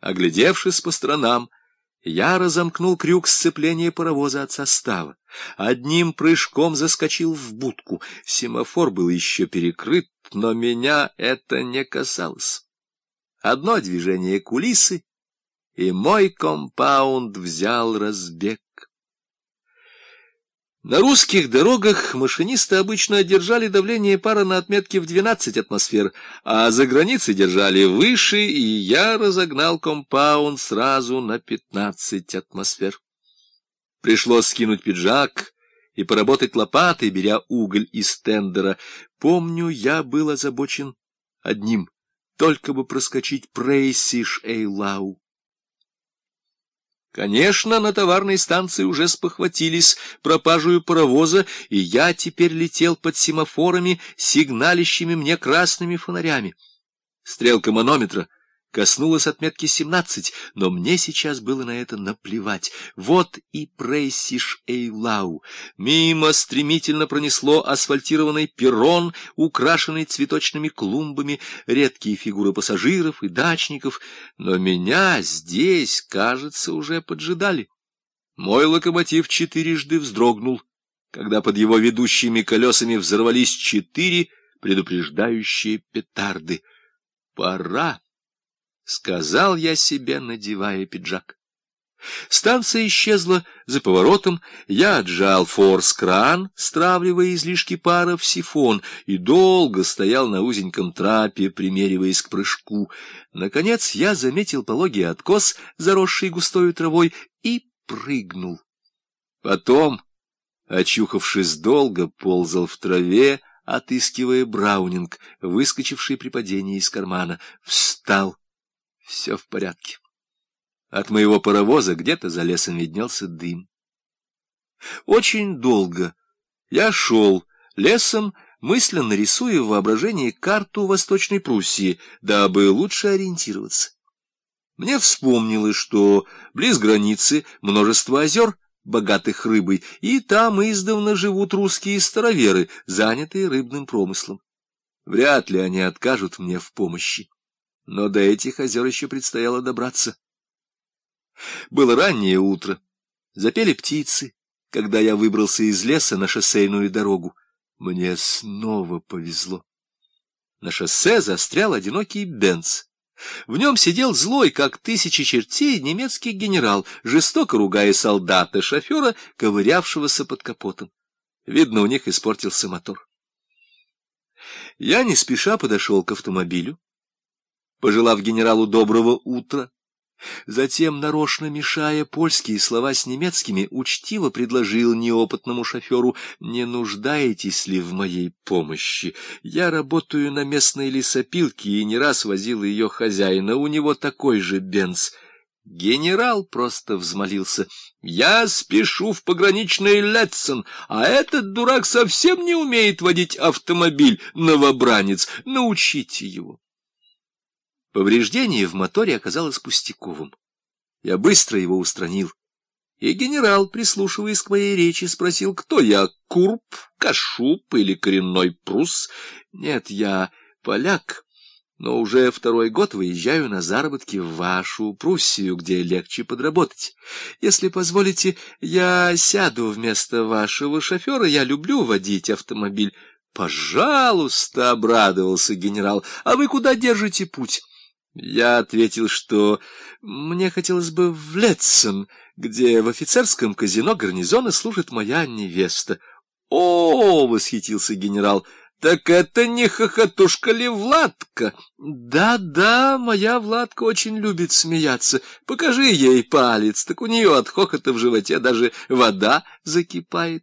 Оглядевшись по сторонам, я разомкнул крюк сцепления паровоза от состава. Одним прыжком заскочил в будку. Семафор был еще перекрыт, но меня это не касалось. Одно движение кулисы, и мой компаунд взял разбег. На русских дорогах машинисты обычно держали давление пара на отметке в 12 атмосфер, а за границей держали выше, и я разогнал компаунд сразу на 15 атмосфер. Пришлось скинуть пиджак и поработать лопатой, беря уголь из тендера. Помню, я был озабочен одним — только бы проскочить Прейсиш Эйлау. Конечно, на товарной станции уже спохватились пропажую паровоза, и я теперь летел под семафорами, сигналищими мне красными фонарями. Стрелка манометра Коснулась отметки 17, но мне сейчас было на это наплевать. Вот и Прейсиш Эйлау. Мимо стремительно пронесло асфальтированный перрон, украшенный цветочными клумбами, редкие фигуры пассажиров и дачников. Но меня здесь, кажется, уже поджидали. Мой локомотив четырежды вздрогнул, когда под его ведущими колесами взорвались четыре предупреждающие петарды. Пора. — сказал я себе, надевая пиджак. Станция исчезла за поворотом, я отжал форс-кран, стравливая излишки пара в сифон, и долго стоял на узеньком трапе, примериваясь к прыжку. Наконец я заметил пологий откос, заросший густой травой, и прыгнул. Потом, очухавшись долго, ползал в траве, отыскивая браунинг, выскочивший при падении из кармана, встал все в порядке. От моего паровоза где-то за лесом виднелся дым. Очень долго я шел лесом, мысленно рисуя в воображении карту Восточной Пруссии, дабы лучше ориентироваться. Мне вспомнилось, что близ границы множество озер, богатых рыбой, и там издавна живут русские староверы, занятые рыбным промыслом. Вряд ли они откажут мне в помощи но до этих озер еще предстояло добраться. Было раннее утро, запели птицы, когда я выбрался из леса на шоссейную дорогу. Мне снова повезло. На шоссе застрял одинокий Бенц. В нем сидел злой, как тысячи чертей, немецкий генерал, жестоко ругая солдата-шофера, ковырявшегося под капотом. Видно, у них испортился мотор. Я не спеша подошел к автомобилю пожелав генералу доброго утра. Затем, нарочно мешая польские слова с немецкими, учтиво предложил неопытному шоферу «Не нуждаетесь ли в моей помощи? Я работаю на местной лесопилке и не раз возил ее хозяина, у него такой же бенз». Генерал просто взмолился. «Я спешу в пограничный Летсон, а этот дурак совсем не умеет водить автомобиль, новобранец. Научите его». Повреждение в моторе оказалось пустяковым. Я быстро его устранил. И генерал, прислушиваясь к моей речи, спросил, кто я, Курп, Кашуб или коренной прус? Нет, я поляк, но уже второй год выезжаю на заработки в вашу Пруссию, где легче подработать. Если позволите, я сяду вместо вашего шофера, я люблю водить автомобиль. «Пожалуйста», — обрадовался генерал, — «а вы куда держите путь?» Я ответил, что мне хотелось бы в Летсон, где в офицерском казино гарнизона служит моя невеста. — О, — восхитился генерал, — так это не хохотушка ли Владка? Да, — Да-да, моя Владка очень любит смеяться. Покажи ей палец, так у нее от хохота в животе даже вода закипает.